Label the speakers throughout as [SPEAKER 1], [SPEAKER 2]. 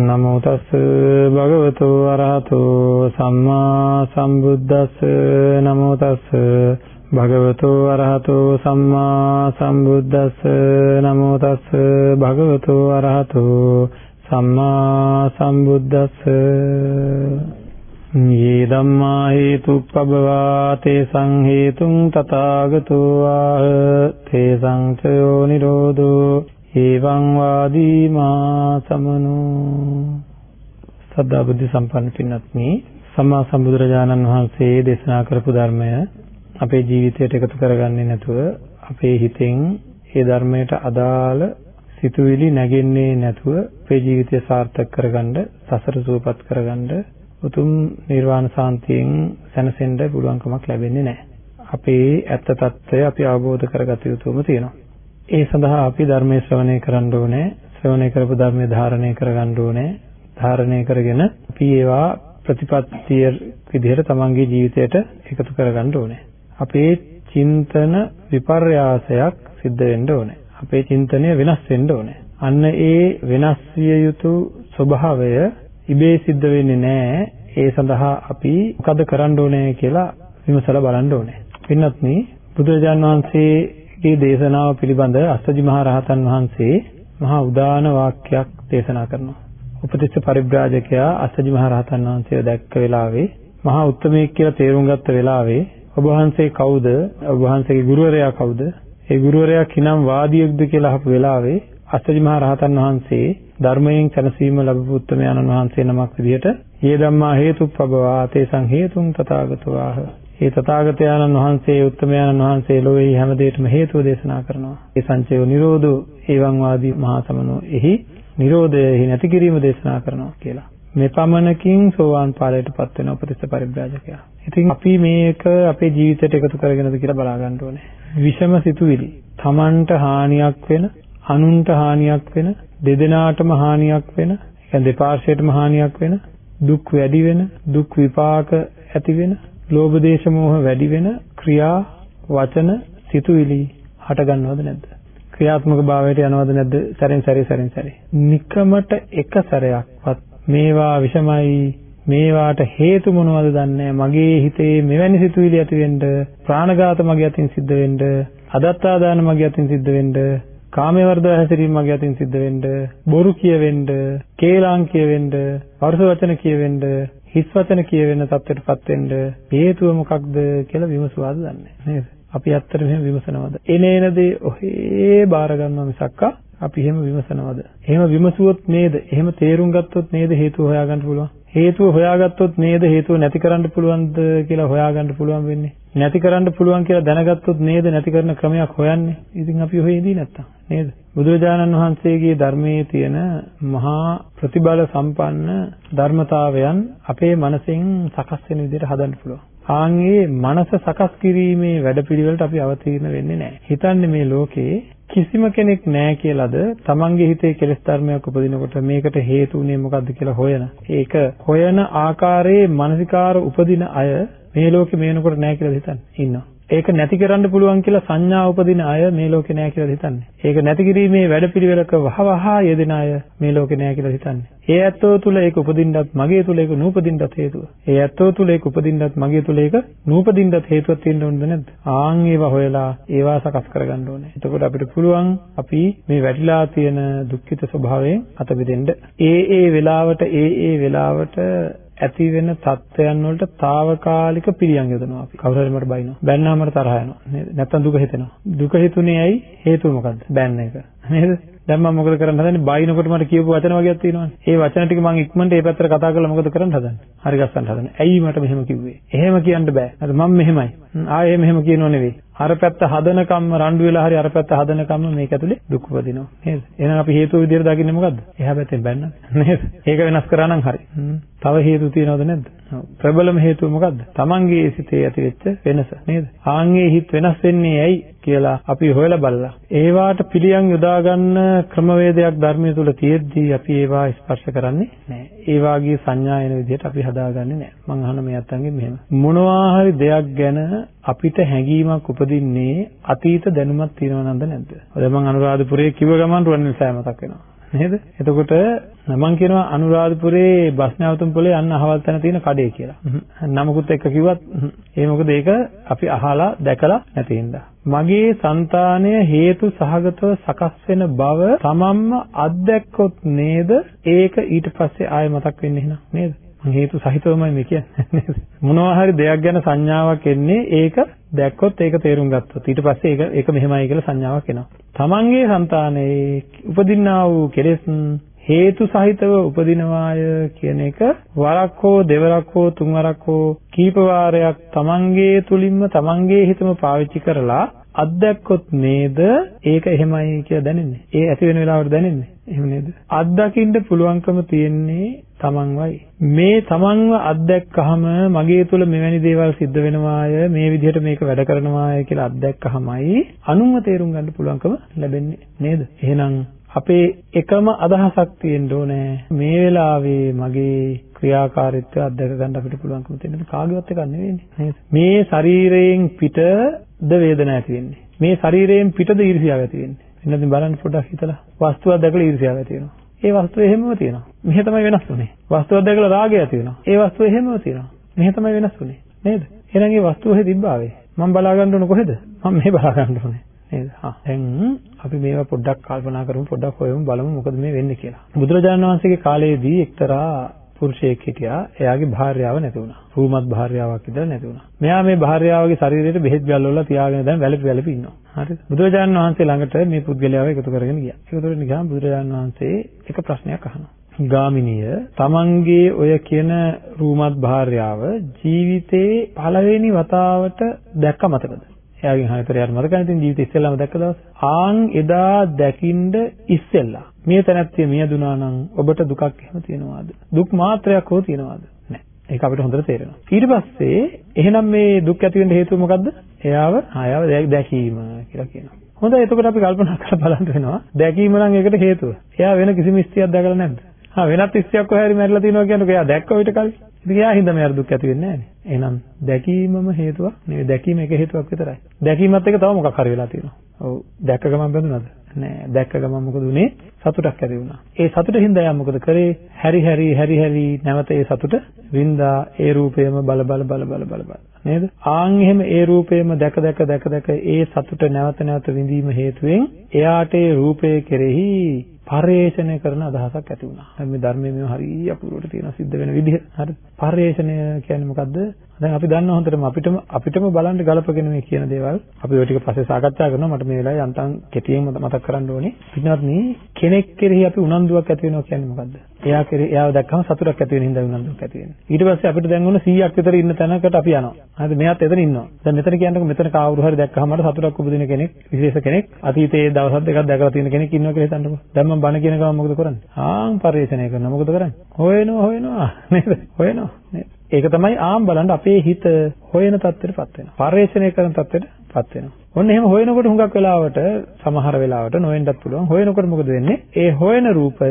[SPEAKER 1] නමෝ තස් භගවතු අරහතෝ සම්මා සම්බුද්දස්ස නමෝ තස් භගවතු අරහතෝ සම්මා සම්බුද්දස්ස නමෝ තස් භගවතු අරහතෝ සම්මා සම්බුද්දස්ස. යේ ධම්මා හේතුප්පබවා තේසං හේතුං තථාගතෝ ආහ තේසං චයෝ නිරෝධෝ. එවං වාදී මා සමනෝ සදා බුද්ධ සම්පන්න පින්වත්නි සම්මා සම්බුදුරජාණන් වහන්සේ දේශනා කරපු ධර්මය අපේ ජීවිතයට එකතු කරගන්නේ නැතුව අපේ හිතෙන් ඒ ධර්මයට අදාළ සිතුවිලි නැගෙන්නේ නැතුව අපේ ජීවිතය සාර්ථක කරගන්න සසර සුවපත් කරගන්න උතුම් නිර්වාණ සාන්තියෙන් සැනසෙන්න පුළුවන්කමක් ලැබෙන්නේ නැහැ. අපේ ඇත්ත తত্ত্বය අපි අවබෝධ කරගත යුතුම තියෙනවා. ඒ සඳහා අපි ධර්මයේ ශ්‍රවණය කරන්න ඕනේ. ශ්‍රවණය කරපු ධර්මයේ ධාරණය කරගන්න ඕනේ. ධාරණය කරගෙන අපි ඒවා ප්‍රතිපත්තිය විදිහට තමන්ගේ ජීවිතයට එකතු කරගන්න ඕනේ. අපේ චින්තන විපර්යාසයක් සිද්ධ වෙන්න ඕනේ. අපේ චින්තනය වෙනස් වෙන්න ඕනේ. අන්න ඒ වෙනස් විය යුතු ස්වභාවය ඉබේ සිද්ධ වෙන්නේ නැහැ. ඒ සඳහා අපි මොකද කරන්න ඕනේ කියලා විමසලා බලන්න ඕනේ. පින්වත්නි බුදුරජාන් වහන්සේගේ දේශනාව පිළිබඳ අස්සජි මහ රහතන් වහන්සේ මහා උදාන වාක්‍යයක් දේශනා කරනවා. උපතිස්ස පරිබ්‍රාජකයා අස්සජි මහ රහතන් වහන්සේව දැක්ක වෙලාවේ මහා උත්තමයෙක් කියලා තේරුම් ගත්ත වෙලාවේ ඔබ වහන්සේ කවුද? ඔබ වහන්සේගේ ගුරුවරයා කවුද? ඒ ගුරුවරයා කිනම් වාදියෙක්ද කියලා අහපු වෙලාවේ අස්සජි මහ රහතන් වහන්සේ ධර්මයෙන් සැනසීම ලැබපු උත්තමයන්න් වහන්සේ නමක් විදිහට "යේ ධම්මා හේතුප්පබවා තේසං හේතුං තථාගතවාහ" ඒ තථාගතයන්න් වහන්සේ උත්තමයන්න් වහන්සේ ලෝකෙහි හැම දෙයකටම හේතුව දේශනා කරනවා. ඒ සංචයෝ නිරෝධෝ එවං වාදී මහා සමනෝ එහි නිරෝධයෙහි නැති කිරීම දේශනා කරනවා කියලා. මෙපමණකින් සෝවාන් ඵලයටපත් වෙන උපතිස්ස පරිබ්‍රාජකයා. ඉතින් අපි මේක අපේ ජීවිතයට එකතු කරගෙනද කියලා බලා ගන්න ඕනේ. විෂම සිතුවිලි තමන්ට හානියක් වෙන අනුන්ට හානියක් වෙන දෙදෙනාටම හානියක් වෙන يعني දෙපාර්ශ්වයටම හානියක් වෙන දුක් වැඩි වෙන දුක් විපාක ඇති වෙන ලෝභ දේශ මොහ වැඩි වෙන ක්‍රියා වචන සිතුවිලි හට ගන්නවද නැද්ද? ක්‍රියාත්මක භාවයට යනවද නැද්ද? සැරෙන් සැරේ සැරෙන් සැරේ. නිකමට එක සැරයක්වත් මේවා විෂමයි මේවාට හේතු මොනවද දන්නේ මගේ හිතේ මෙවැනි සිතුවිලි ඇති වෙන්න ප්‍රාණඝාත මගේ අතින් සිද්ධ වෙන්න අදත්තාදාන මගේ අතින් සිද්ධ වෙන්න කාමයේ වර්ධව හැසිරීම මගේ අතින් සිද්ධ වෙන්න බොරු කියවෙන්න කේලාම් කියවෙන්න වර්ෂ වචන කියවෙන්න හිස් වචන කියවෙන්න තත්ත්වයටපත් වෙන්න හේතුව මොකක්ද කියලා විමසුවාද දන්නේ නේද? අපි ඇත්තට මෙහෙම විමසනවද? එනේන දේ ඔහේ බාර ගන්නවා මිසක්කා අපි එහෙම විමසනවද? එහෙම විමසුවොත් නේද? එහෙම තේරුම් ගත්තොත් නේද හේතුව හොයාගන්න පුළුවන්? හේතුව හොයාගත්තොත් නේද හේතුව නැති කරන්න පුළුවන්ද කියලා හොයාගන්න පුළුවන් වෙන්නේ. නැති කරන්න පුළුවන් කියලා දැනගත්තොත් නේද නැති කරන ක්‍රමයක් හොයන්නේ. ඉතින් අපි ඔහෙ ඉඳී නැත්තම් නේද? බුදුරජාණන් වහන්සේගේ ධර්මයේ තියෙන මහා ප්‍රතිබල සම්පන්න ධර්මතාවයන් අපේ මනසෙන් සකස් වෙන විදිහට හදන්න පුළුවන්. ආන්ගේ මනස සකස් කිරීමේ වැඩපිළිවෙලට අපි අවතීර්ණ වෙන්නේ නැහැ. හිතන්නේ මේ ලෝකේ කිසිම කෙනෙක් නැහැ කියලාද තමන්ගේ හිතේ කෙලෙස් ධර්මයක් උපදිනකොට මේකට හේතු උනේ මොකද්ද කියලා හොයන. ඒක හොයන ආකාරයේ මානසිකාර උපදින අය මේ ලෝකේ මේනකොට නැහැ කියලා හිතන්නේ ඉන්නවා. ඒක නැති කරන්න පුළුවන් කියලා සංඥා උපදින අය මේ ලෝකේ නැහැ කියලා හිතන්නේ. ඒක නැති කිරීමේ වැඩපිළිවෙලක වහවහ යෙදෙන අය මේ ලෝකේ නැහැ කියලා හිතන්නේ. ඒ ඇත්තෝ තුල ඒක උපදින්නත් මගේ තුල ඒක නූපදින්නත් හේතුව. ඒ ඇත්තෝ තුල ඒක උපදින්නත් මගේ තුල ඒක නූපදින්නත් හේතුවක් තියෙන්න ඕනද නැද්ද? ආන් ඒවා හොයලා ඒවා සකස් කරගන්න ඕනේ. එතකොට අපිට පුළුවන් අපි මේ වැටිලා තියෙන දුක්ඛිත ස්වභාවයෙන් අත මිදෙන්න. ඒ ඒ වෙලාවට ඒ ඒ වෙලාවට ඇති වෙන තත්ත්වයන් වලට తాවකාලික පිළියම් යොදනවා අපි. කවුරු හරි මට බයිනවා. බැන්නාම මට තරහ යනවා. නේද? නැත්තම් දුක හිතෙනවා. දුක හිතුනේ ඇයි? හේතුව මොකද්ද? බැන්න එක. නේද? දැන් මම මොකද කරන්න හදන්නේ? බයිනකොට මට කියපු වචන වගේක් තියෙනවානේ. ඒ වචන ටික මම ඉක්මනට ඒ පැත්තට කතා කරලා මොකද කරන්න හදන්නේ? හරි ගස්සන්න හදන්නේ. ඇයි මට මෙහෙම කිව්වේ? එහෙම කියන්න බෑ. අද මම මෙහෙමයි. ආයේ මෙහෙම කියනව නෙවෙයි. අර පැත්ත හදනකම්ම රණ්ඩු වෙලා හරි අර පැත්ත හදනකම්ම මේක ඇතුලේ දුක් උපදිනවා නේද? එහෙනම් අපි හේතුව විදිහට දකින්නේ මොකද්ද? එහා පැත්තෙන් බැන්නද? නේද? ඒක වෙනස් කරා නම් හරි. තව හේතු තියනවද නැද්ද? ප්‍රබලම හේතුව මොකද්ද? Tamange සිතේ ඇතිවෙච්ච වෙනස නේද? ආන්ගේ හිත වෙනස් වෙන්නේ ඇයි කියලා අපි හොයලා බලලා ඒවාට පිළියම් යොදා ගන්න ක්‍රමවේදයක් ධර්මයේ තුල තියෙද්දී අපි ඒවා ස්පර්ශ කරන්නේ නැහැ. ඒ වාගේ සංඥා එන විදිහට අපි හදාගන්නේ නැහැ. මම අහන මේ අත්තන්ගෙන් මෙහෙම. මොනවා හරි දෙයක් ගැන අපිට හැඟීමක් උපදින්නේ අතීත දැනුමක් තියෙනව නේද නැද්ද? ඔය මම අනුරාධපුරයේ කිව්ව ගමන් රුවන්වැලිසෑය මතක් වෙනවා. නේද? එතකොට මම කියනවා අනුරාධපුරේ බස් නැවතුම් පොලේ යන්න අහවල් තැන තියෙන කඩේ කියලා. නමකුත් එක්ක කිව්වත් ඒ මොකද ඒක අපි අහලා දැකලා නැති හින්දා. මගේ సంతානය හේතු සහගතව සකස් වෙන බව තමන්ම අත්දැක්කොත් නේද ඒක ඊට පස්සේ ආයෙ මතක් වෙන්නේ එහෙනම් නේද? හේතු සහිතවමයි මේ කියන්නේ. මොනවා හරි දෙයක් ගැන සංඥාවක් එන්නේ ඒක දැක්කොත් ඒක තේරුම් ගත්තොත් ඊට පස්සේ ඒක ඒක මෙහෙමයි කියලා සංඥාවක් එනවා. තමන්ගේ సంతානයේ උපදින්නා වූ කෙලෙස් හේතු සහිතව උපදිනවාය කියන එක වරක් හෝ දෙවරක් හෝ තුන්වරක් හෝ කීප වාරයක් තමන්ගේ තුලින්ම තමන්ගේ හිතම පාවිච්චි කරලා අත්දැක්කොත් නේද ඒක එහෙමයි කියලා දැනෙන්නේ. ඒ ඇති වෙන වෙලාවට දැනෙන්නේ. එහෙම නේද? අත්දකින්න පුළුවන්කම තියෙන්නේ තමන්වයි. මේ තමන්ව අත්දැක්කහම මගේ තුල මෙවැනි දේවල් සිද්ධ වෙනවාය මේ විදිහට මේක වැඩ කරනවාය කියලා අත්දැක්කහමයි අනුන්ව තේරුම් ගන්න පුළුවන්කම ලැබෙන්නේ නේද? එහෙනම් අපේ එකම අදහසක් තියෙන්න ඕනේ මේ වෙලාවේ මගේ ක්‍රියාකාරීත්වය අත්දැක ගන්න අපිට පුළුවන්කම තියෙන කාගේවත් එකක් නෙවෙයිනේ නේද? මේ ශරීරයෙන් පිටද වේදනාවක් ඇති වෙන්නේ. මේ ශරීරයෙන් පිටද ඊර්ෂ්‍යාව ඇති වෙන්නේ. එන්නදී බලන්න පොඩ්ඩක් හිතලා වස්තුවක් දැකලා ඊර්ෂ්‍යාව ඇති වෙනවා. ඒ වස්තුව එහෙමම තියෙනවා. මෙහෙ තමයි වෙනස් වුනේ. වස්තුවක් දැකලා රාගය ඇති වෙනවා. ඒ වස්තුව එහෙමම තියෙනවා. මෙහෙ තමයි වෙනස් වුනේ. නේද? එහෙනම් ඒ වස්තුව එහෙ තිබ්බාවේ. මම බලා ගන්න ඕන කොහෙද? මම මෙහෙ බලා ගන්න ඕනේ. නේද? හා දැන් අපි මේවා පොඩ්ඩක් කල්පනා කරමු පොඩ්ඩක් හොයමු බලමු මොකද මේ වෙන්නේ කියලා. බුදුරජාණන් වහන්සේගේ කාලයේදී එක්තරා පුරුෂයෙක් හිටියා. එයාගේ භාර්යාව නැති වුණා. රූමත් භාර්යාවක් ඉඳලා නැති වුණා. මෙයා මේ භාර්යාවගේ ශරීරයට බෙහෙත් ගැල්වලා තියාගෙන දැන් වැළපි වැළපි ඉන්නවා. හරිද? බුදුරජාණන් වහන්සේ ළඟට මේ පුද්ගලයාව එකතු කරගෙන ගියා. එකතු කරගෙන ගියාම බුදුරජාණන් වහන්සේ එක ප්‍රශ්නයක් අහනවා. ගාමිනිය තමන්ගේ ඔය කියන රූමත් භාර්යාව ජීවිතේ පළවෙනි වතාවට දැක්ක මතකද? එයාගෙන් හරියට යාර මතකයි ඉතින් ජීවිතේ ඉස්සෙල්ලාම දැක්ක දවස්. ආන් එදා දකින්ද ඉස්සෙල්ලා මේ තැනැත්තිය මියදුනා නම් ඔබට දුකක් එහෙම තියනවාද? දුක් මාත්‍රයක් හෝ තියනවාද? නැහැ. ඒක අපිට හොඳට තේරෙනවා. ඊට පස්සේ එහෙනම් මේ දුක් ඇති වෙන්න හේතුව මොකද්ද? එයාව ආයව දැකීම කියලා කියනවා. හොඳයි එතකොට අපි කල්පනා කරලා බලන්න වෙනවා. දැකීම නම් ඒකට හේතුව. එයා වෙන කිසිම ස්ත්‍රියක් දැකලා නැද්ද? හා වෙනත් ස්ත්‍රියක් කොහේ හරි මැරිලා තියෙනවා කියනකොට එයා දැක්ක ඔයිට කලින්. ඉතින් එයා හින්දා මෙයාට දුක් ඇති වෙන්නේ නැහැ නේ. එහෙනම් දැකීමම හේතුවක් නෙවෙයි දැකීම එක හේතුවක් විතරයි. දැකීමත් එක තව මොකක් හරි වෙලා තියෙනවා. ඔව් දැක්ක ගමන් බැඳුනද? නෑ දැක්ක ගමන් මොකද උනේ? සතුටක් ඇති වුණා. ඒ සතුටින් හින්දා එයා මොකද කරේ? හැරි හැරි හැරි හැරි නැවත ඒ සතුට වින්දා ඒ රූපයම බල බල බල බල බල බල නේද? ආන් එහෙම ඒ රූපයම දැක දැක දැක දැක ඒ සතුට නැවත නැවත විඳීම හේතුවෙන් එයාට ඒ රූපය කෙරෙහි පරේෂණය කරන අදහසක් ඇති වුණා. දැන් මේ ධර්මයේ මේව හරිය අපූර්වට තියෙන සිද්ධ වෙන විදිහ. හරි. පරේෂණය කියන්නේ මොකද්ද? දැන් අපි දන්නවා හොඳටම අපිටම අපිටම බලන්න ගලපගෙන මේ කියන දේවල් අපි ওই ටික පස්සේ සාකච්ඡා කරනවා. මට මේ වෙලාවේ යන්තම් කෙටියෙන් මතක් කරන්න ඕනේ. පිටනත් කෙනෙක් කෙරෙහි අපි උනන්දුවක් ඇති වෙනවා කියන්නේ මොකද්ද? එයා කෙරෙහි එයාව දැක්කම සතුටක් ඇති වෙන හින්දා උනන්දුවක් ඇති වෙනවා. ඊට පස්සේ අපිට දැන් ඕන 100ක් විතර ඉන්න තැනකට අපි යනවා. හරිද? මෙයාත් එතන ඉන්නවා. දැන් මෙතන කියන්නකො මෙතන කවුරු හරි දැක්කම මට සතුටක් උපදින කෙනෙක්, විශේෂ කෙනෙක්, අතීතයේ දවස් දෙකක් දැකලා තියෙන කෙනෙක් ඉන්නවා කියලා හිතන්නකො. දැන් මම බණ කියන ගමන් මොකද කරන්නේ? ආන් පරිශ්‍රණය කරනවා. මොකද කරන්නේ? හොයනවා හොයනවා නේද? හොයනවා නේද? ඒක තමයි ආම් බලන්න අපේ හිත හොයන තත්ත්වයටපත් වෙනවා. පරිශ්‍රණය කරන තත්ත්වයටපත් වෙනවා. ඔන්න එහෙම හොයනකොට හුඟක් වෙලාවට සමහර වෙලාවට නොවෙන්නත් පුළුවන්. හොයනකොට මොකද වෙන්නේ? ඒ හොයන රූපය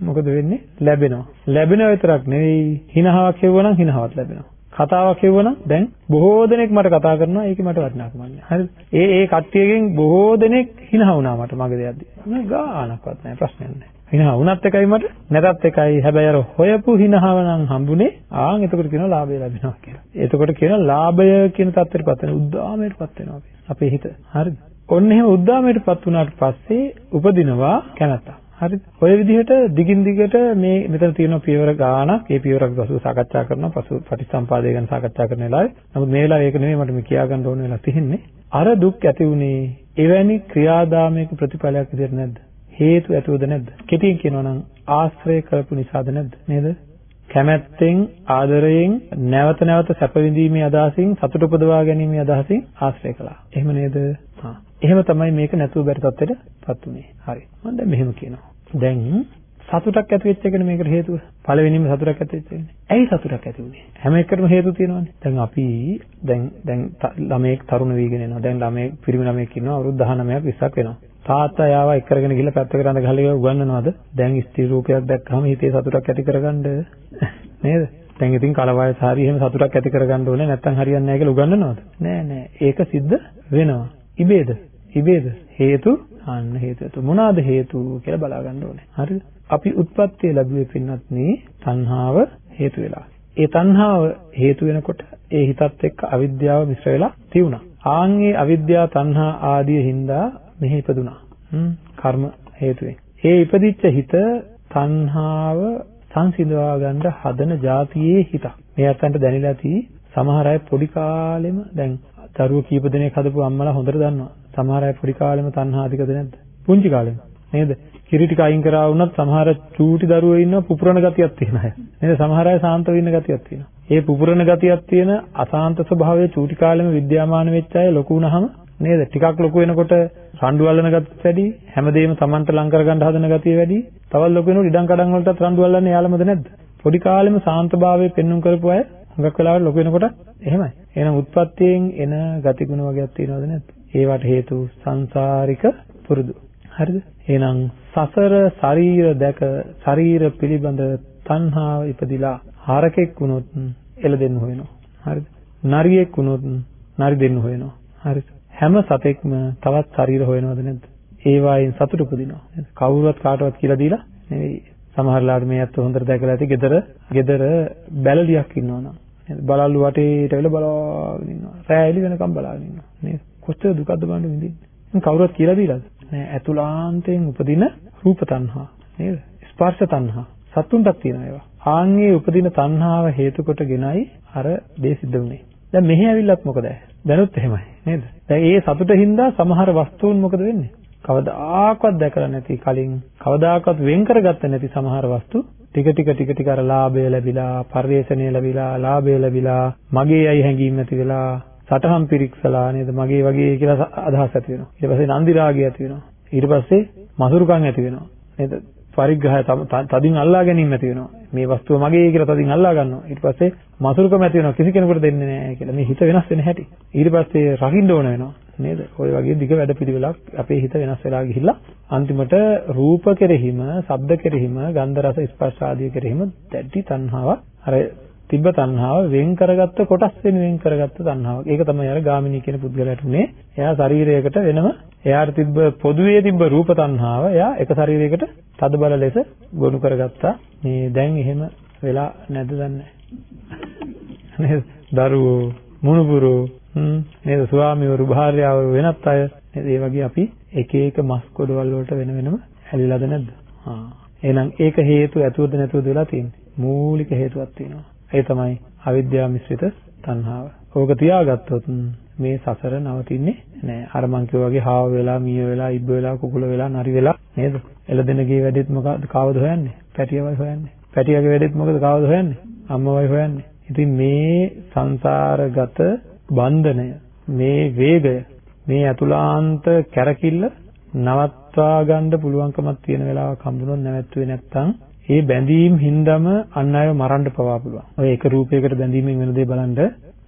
[SPEAKER 1] මොකද වෙන්නේ? ලැබෙනවා. ලැබෙනව විතරක් නෙවෙයි, හිනහාවක් හෙව්වනම් හිනහාවක් ලැබෙනවා. කතාවක් හෙව්වනම් දැන් බොහෝ දෙනෙක් මට කතා කරනවා ඒකේ මට වටිනාකමක් නැහැ. හරිද? ඒ ඒ කට්ටියගෙන් බොහෝ දෙනෙක් හිනහ වුණා මට මගේ දෙයක්දී. මම ගානක්වත් නැහැ ප්‍රශ්නයක් නැහැ. හිනහ වුණත් එකයි මට නැතත් එකයි. හැබැයි අර හොයපු හිනහව නම් හම්බුනේ ආන් එතකොට කියනවා ලාභය ලැබෙනවා කියලා. එතකොට කියනවා ලාභය කියන தත්ත්වයටපත් වෙන උද්දාමයටපත් වෙනවා අපේ හිත. හරිද? ඔන්න එහෙම උද්දාමයටපත් වුණාට පස්සේ උපදිනවා කැමැත්ත. හරිද? ඔය විදිහට දිගින් දිගට මේ මෙතන තියෙන පියවර ගානක්, ඒ පියවරක් පසු සාකච්ඡා කරනවා, පසු පටිච්චසම්පාදය ගැන සාකච්ඡා කරන වෙලාවේ. නමුත් මේ වෙලාවේ ඒක නෙමෙයි මට මේ කියා ගන්න ඕන වෙලා තියෙන්නේ. අර දුක් ඇති උනේ එවැනි ක්‍රියාදාමයක ප්‍රතිඵලයක් විදිහට නැද්ද? හේතු ඇතුවද නැද්ද? කෙටියෙන් කියනවා නම් ආශ්‍රය කරපු නිසාද නැද්ද? නේද? කැමැත්තෙන් ආදරයෙන් නැවත නැවත සැප විඳීමේ අදහසින් සතුට උපදවා ගැනීමේ අදහසින් ආශ්‍රය කළා. එහෙම නේද? හා. එහෙම තමයි මේක නැතුව බැරි තත්ත්වයටපත් උනේ. හරි. මම දැන් මෙහෙම කියනවා. දැන් සතුටක් ඇති වෙච්ච එකනේ මේකට හේතුව. පළවෙනිම සතුටක් ඇති වෙච්ච එකනේ. ඇයි සතුටක් ඇති වුනේ? හැම එකකටම හේතු තියෙනවානේ. දැන් අපි දැන් දැන් ළමයෙක් තරුණ වීගෙන එනවා. දැන් ළමයෙක් පිරිමි ළමයෙක් ඉන්නවා අවුරුදු 19ක් 20ක් වෙනවා. තාත්තා යාව එක් කරගෙන ගිහලා පැත්තකට අඳ ගහලා උගන්වනවද? දැන් ස්ත්‍රී රූපයක් දැක්කම හිතේ සතුටක් ඇති කරගන්න නේද? දැන් ඉතින් කලවයස හරි එහෙම සතුටක් ඇති කරගන්න ඕනේ නැත්නම් හරියන්නේ නැහැ කියලා උගන්වනවද? නෑ නෑ. ඒක සිද්ධ වෙනවා. ඉබේද? ඉබේද? හේතු අන්න හේතු. මොනවාද හේතු කියලා බලා ගන්න ඕනේ. හරිද? අපි උත්පත්ති ලැබුවේ පින්නත් නේ තණ්හාව හේතු වෙලා. ඒ තණ්හාව හේතු වෙනකොට ඒ හිතත් එක්ක අවිද්‍යාව මිශ්‍ර වෙලා තියුණා. ආන්ගේ අවිද්‍යාව තණ්හා ආදී හින්දා මෙහි ඉපදුනා. කර්ම හේතුවෙන්. ඒ ඉපදිච්ච හිත තණ්හාව සංසිඳවා ගන්න හදන જાතියේ හිතක්. මේ අතන්ට දැනিলা තී සමහර අය පොඩි කාලෙම දැන් දරුවෝ කීප දෙනෙක් හදපු අම්මලා හොඳට දන්නවා. සමහර අය පොඩි කාලෙම තණ්හා අධිකද නැද්ද? පුංචි කාලෙම. නේද? කිරි ටික අයින් කරා වුණත් සමහර චූටි දරුවෝ ඉන්නවා පුපුරන ගතියක් තියෙන අය. නේද? සමහර අය සාන්ත වෙන්න ගතියක් තියෙනවා. ඒ පුපුරන ගතියක් තියෙන අසාන්ත ස්වභාවය චූටි කාලෙම විද්‍යාමාන වෙච්ච අය ලොකු වුණාම නේද? ටිකක් ලොකු වෙනකොට රණ්ඩු අල්ලන ගතිය වැඩි, හැමදේම Tamanට ලං කරගන්න හදන ගතිය වැඩි. තවත් ලොකු වෙනකොට ඉඩම් කඩම් වලටත් රණ්ඩු අල්ලන්නේ යාළමද නැද්ද? පොඩි කාලෙම සාන්තභාවයේ පෙන්눔 කරපු අය හුඟක් වෙලාවට ලොකු වෙනකොට එහෙමයි. එහෙනම් උත්පත්තියෙන් එන ගතිගුණ වර්ගයක් තියෙනවද නැද්ද? ඒවට හේතු සංසාරික පුරුදු. හරිද? එහෙනම් සසර ශරීර දැක ශරීර පිළිබඳ තණ්හාව ඉපදිලා හරකෙක් වුණොත් එළදෙන්න හොයනවා. හරිද? නරියෙක් වුණොත් නරි දෙන්න හොයනවා. හරිද? හැම සතෙක්ම තවත් ශරීර හොයනවද නැද්ද? ඒ වයින් සතුට උපදිනවා. කවුරුවත් කාටවත් කියලා දීලා නෙවෙයි. සමහරලාට මේ අත හොඳට දැකලා ඇති gedara gedara බැලලියක් ඉන්නවනම් නේද? බලල්ලු වටේට වෙලා බලාගෙන ඉන්නවා. රෑ එළි වෙනකම් බලාගෙන ඉන්නවා. නේද? කොච්චර දුකද බලන්න විඳින්නේ. කවුරුවත් කියලා දීලාද? නෑ ඇතුළාන්තයෙන් උපදින රූප තණ්හා නේද? ස්පර්ශ තණ්හා. සතුන්ටත් තියෙනවා ඒවා. ආන්ගේ උපදින තණ්හාව හේතු කොටගෙනයි අර දේ සිද්ධ වුනේ. දැන් මෙහි ඇවිල්ලත් මොකද? දැනුත් එහෙමයි නේද? දැන් ඒ සතුටින්දා සමහර වස්තුන් මොකද වෙන්නේ? කවදාකවත් දැකලා නැති කලින් කවදාකවත් වෙන් කරගත්ත නැති සමහර වස්තු ටික ටික ටික ටික අර ලාභය ලැබිලා, පරිේශණය ලැබිලා, ලාභය ලැබිලා, මගේ අය හැඟීම් ඇති වෙලා, සටහන් පිරික්සලා නේද මගේ වගේ කියලා අදහස් ඇති වෙනවා. ඊට පස්සේ නන්දි රාගය ඇති වෙනවා. ඊට පස්සේ මසුරුකම් ඇති වෙනවා. නේද? පරිග්‍රහය තදින් අල්ලා ගැනීම ඇති වෙනවා. මේ වස්තුව මගේ කියලා තදින් අල්ලා ගන්නවා. ඊට පස්සේ මසුරුකම ඇති වෙනවා. කිසි කෙනෙකුට දෙන්නේ නැහැ කියලා. මේ හිත වෙනස් වෙන හැටි. ඊට පස්සේ රකින්න ඕන වෙනවා. නේද? ওই වගේ දිග වැඩ පිළිවෙලක් අපේ හිත වෙනස් වෙලා ගිහිල්ලා අන්තිමට රූප කෙරෙහිම, ශබ්ද කෙරෙහිම, ගන්ධ රස ස්පර්ශ ආදී කෙරෙහිම දැඩි තණ්හාවක් අර තිබ්බ තණ්හාව වෙන් කරගත්ත කොටස් වෙන වෙන් කරගත්ත තණ්හාවක්. ඒක තමයි අර ගාමිණී කියන පුද්ගලයාට උනේ. එයා ශරීරයකට වෙනම එයාට තිබ්බ පොදුවේ තිබ්බ රූප තණ්හාව එයා එක ශරීරයකට තද බල ලෙස ගොනු කරගත්තා. මේ දැන් එහෙම වෙලා නැද්ද දන්නේ නේද? දරුවෝ, මුණුබුරෝ, නේද? ස්වාමිවරු, භාර්යාවරු වෙනත් අය නේද? ඒ වගේ අපි එක එක මස් කොටවල් වලට වෙන වෙනම හැලිලාද නැද්ද? ආ. එහෙනම් ඒක හේතු ඇතුවද නැතුවද වෙලා තියෙන්නේ? මූලික හේතුවක් තියෙනවා. ඒ තමයි අවිද්‍යාව මිශ්‍රිත තණ්හාව. ඕක තියාගත්තොත් මේ සසර නවතින්නේ නෑ. අර මං කිව්වා වගේ හාව වෙලා, මීය වෙලා, ඉබ්බ වෙලා, කුකුල වෙලා, නරි වෙලා නේද? එළදෙනගේ වැඩෙත් මොකද කවද හොයන්නේ? පැටියවයි හොයන්නේ. පැටියගේ වැඩෙත් මොකද කවද හොයන්නේ? අම්මවයි හොයන්නේ. ඉතින් මේ සංසාරගත බන්ධනය, මේ වේගය, මේ අතුලාන්ත කැරකිල්ල නවත්වා ගන්න පුළුවන්කමක් තියෙන වෙලාවක හම්බුනොත් නැවැත්තුවේ නැත්තම් ඒ බැඳීම් හින්දම අන් අයව මරන්න පවා පුළුවන්. ඔය එක රූපයකට බැඳීමෙන් වෙන දේ බලන්න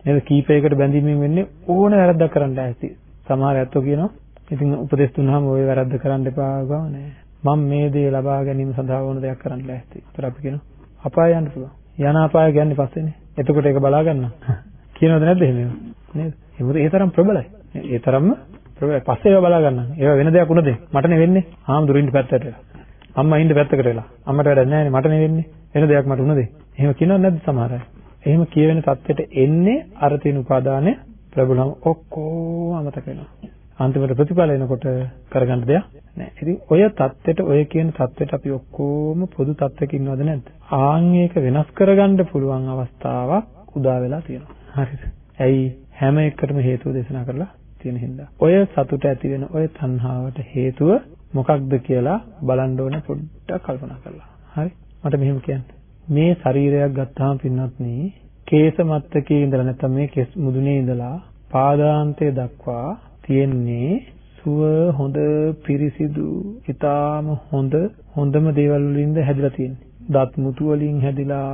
[SPEAKER 1] නේද කීපයකට බැඳීමෙන් වෙන්නේ ඕන වැරද්දක් කරන්න ඇති. සමහර ඇත්තෝ කියනවා ඉතින් උපදෙස් දුන්නාම ওই වැරද්ද කරන්න එපා ගාව නෑ. මම මේ දේ ලබා ගැනීම සඳහා ඕන දෙයක් කරන්න ලෑස්ති. ඒතර අපි කියනවා අපාය යන්න පුළුවන්. යන අපාය කියන්නේ පස්සේනේ. එතකොට ඒක බලා ගන්න. කියනවද නැද්ද එහෙම? නේද? ඒකද ඒ තරම් ප්‍රබලයි. ඒ තරම්ම ප්‍රබලයි. පස්සේ ඒවා බලා ගන්න. ඒවා වෙන දෙයක් උනද? මටනේ වෙන්නේ. ආම්දුරින්ට පැත්තට. අම්මා ඉන්න පැත්තකට වෙලා. අම්මට වැඩක් නැහැ නේ මට නේ වෙන්නේ. වෙන දෙයක් මට උනද? එහෙම කියනවද නැද්ද සමහර අය? එහෙම කියවෙන தත්ත්වයට එන්නේ අර තියෙන උපාදානය ප්‍රබලම ඔක්කොම අමතක වෙනවා. අන්තිමට ප්‍රතිඵල එනකොට කරගන්න දෙයක් නැහැ. ඉතින් ඔය தත්ත්වයට ඔය කියන தත්ත්වයට අපි ඔක්කොම පොදු தත්ත්වයක ඉන්නවද නැද්ද? ආන් ඒක වෙනස් කරගන්න පුළුවන් අවස්ථාවක් උදා වෙලා තියෙනවා. හරිද? ඇයි හැම එකකටම හේතුව දේශනා කරලා තියෙන හින්දා. ඔය සතුට ඇති වෙන ඔය තණ්හාවට හේතුව මොකක්ද කියලා බලන්න ඕනේ පොඩ්ඩක් කල්පනා කරලා. හරි? මට මෙහෙම කියන්න. මේ ශරීරයක් ගත්තාම පින්නත් නේ කේස මත්තකේ ඉඳලා නැත්නම් මේ කෙස් මුදුනේ ඉඳලා පාදාන්තය දක්වා තියෙන්නේ සුව හොඳ පිරිසිදු ඊටාම හොඳ හොඳම දේවල් වලින්ද හැදිලා තියෙන්නේ. දත් මුතු වලින් හැදිලා